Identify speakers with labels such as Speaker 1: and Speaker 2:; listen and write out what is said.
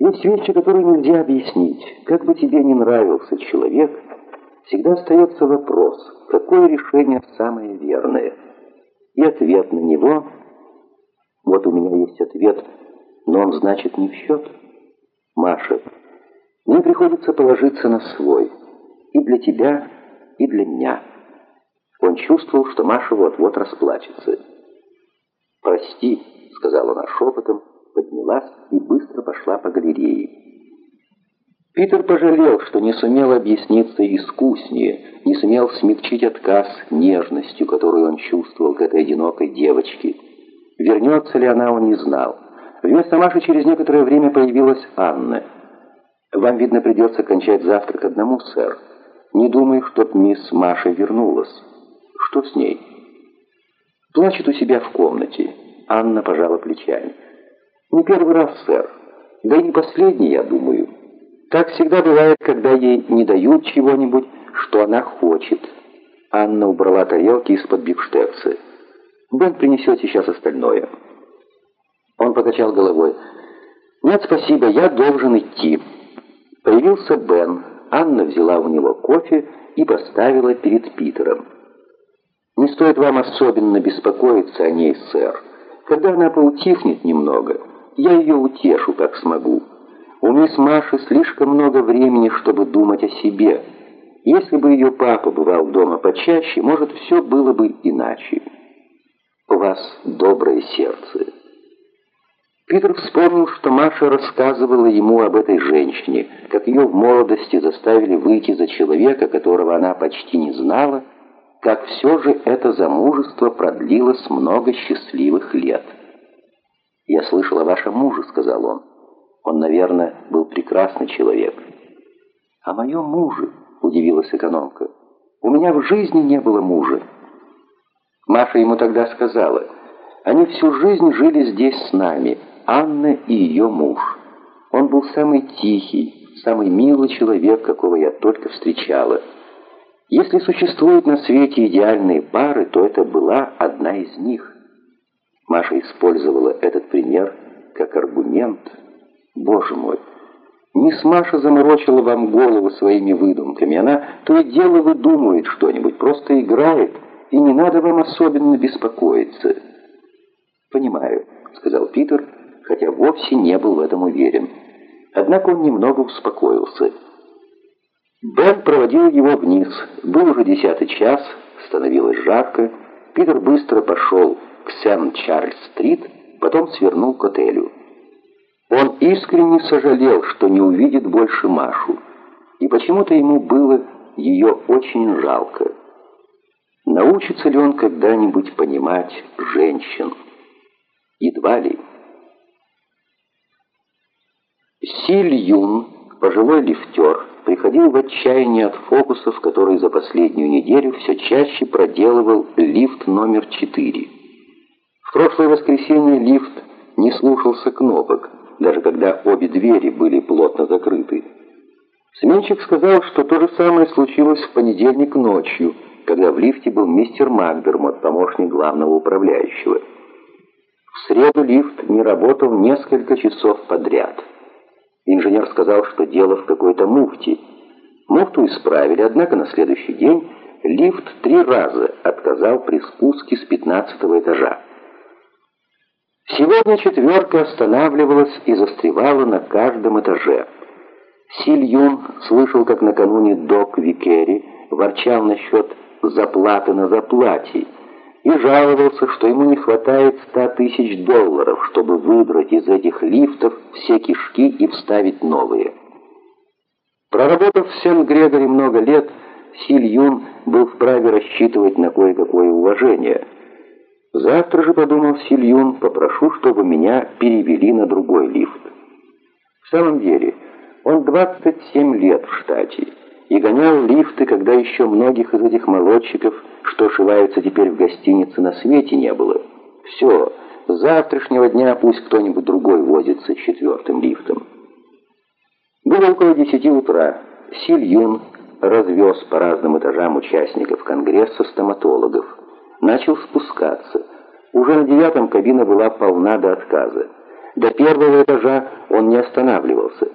Speaker 1: Есть вещи, которые нельзя объяснить. Как бы тебе ни нравился человек, всегда остается вопрос, какое решение самое верное. И ответ на него... Вот у меня есть ответ, но он, значит, не в счет. Маша, мне приходится положиться на свой. И для тебя, и для меня. Он чувствовал, что Маша вот-вот расплачется. «Прости», — сказала она шепотом, поднялась и быстро пошла по галерее. Питер пожалел, что не сумел объясниться искуснее, не сумел смягчить отказ нежностью, которую он чувствовал к этой одинокой девочке. Вернется ли она, он не знал. Вместо Маши через некоторое время появилась Анна. «Вам, видно, придется кончать завтрак одному, сэр. Не думаю, чтоб мисс Маша вернулась. Что с ней?» «Плачет у себя в комнате». Анна пожала плечами. «Не первый раз, сэр. Да и не последний, я думаю. Так всегда бывает, когда ей не дают чего-нибудь, что она хочет». Анна убрала тарелки из-под бифштекса. «Бен принесет сейчас остальное». Он покачал головой. «Нет, спасибо, я должен идти». Появился Бен. Анна взяла у него кофе и поставила перед Питером. «Не стоит вам особенно беспокоиться о ней, сэр. Когда она поутихнет немного, я ее утешу, как смогу. У мисс Маши слишком много времени, чтобы думать о себе. Если бы ее папа бывал дома почаще, может, все было бы иначе. У вас доброе сердце». Питер вспомнил, что Маша рассказывала ему об этой женщине, как ее в молодости заставили выйти за человека, которого она почти не знала, как все же это замужество продлилось много счастливых лет. «Я слышал о вашем муже», — сказал он. «Он, наверное, был прекрасный человек». «О моем муже?» — удивилась экономка. «У меня в жизни не было мужа». Маша ему тогда сказала, «Они всю жизнь жили здесь с нами, Анна и ее муж. Он был самый тихий, самый милый человек, какого я только встречала». Если существуют на свете идеальные пары, то это была одна из них. Маша использовала этот пример как аргумент. Боже мой, мисс Маша заморочила вам голову своими выдумками. Она то и дело выдумывает что-нибудь, просто играет, и не надо вам особенно беспокоиться. «Понимаю», — сказал Питер, хотя вовсе не был в этом уверен. Однако он немного успокоился. Бен проводил его вниз. Был уже десятый час, становилось жарко. Питер быстро пошел к Сент-Чарльз-стрит, потом свернул к отелю. Он искренне сожалел, что не увидит больше Машу, и почему-то ему было ее очень жалко. Научится ли он когда-нибудь понимать женщин? Едва ли. Силь Юн, пожилой лифтер, приходил в отчаяние от фокусов, которые за последнюю неделю все чаще проделывал лифт номер 4. В прошлое воскресенье лифт не слушался кнопок, даже когда обе двери были плотно закрыты. Сменщик сказал, что то же самое случилось в понедельник ночью, когда в лифте был мистер Макдермот, помощник главного управляющего. В среду лифт не работал несколько часов подряд. Инженер сказал, что дело в какой-то муфте. Муфту исправили, однако на следующий день лифт три раза отказал при спуске с пятнадцатого этажа. Сегодня четверка останавливалась и застревала на каждом этаже. Силь Юн слышал, как накануне док Викери ворчал насчет заплаты на заплате, и жаловался, что ему не хватает ста тысяч долларов, чтобы выдрать из этих лифтов все кишки и вставить новые. Проработав в Сен-Грегоре много лет, Силь Юн был вправе рассчитывать на кое-какое уважение. «Завтра же, — подумал Силь Юн, — попрошу, чтобы меня перевели на другой лифт». В самом деле, он 27 лет в штате и гонял лифты, когда еще многих из этих молодчиков, что шиваются теперь в гостинице, на свете не было. Все, с завтрашнего дня пусть кто-нибудь другой возится четвертым лифтом. Было около десяти утра. Силь Юн развез по разным этажам участников Конгресса стоматологов. Начал спускаться. Уже на девятом кабина была полна до отказа. До первого этажа он не останавливался.